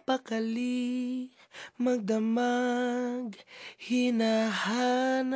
mapakali Magdamag Hinahanap.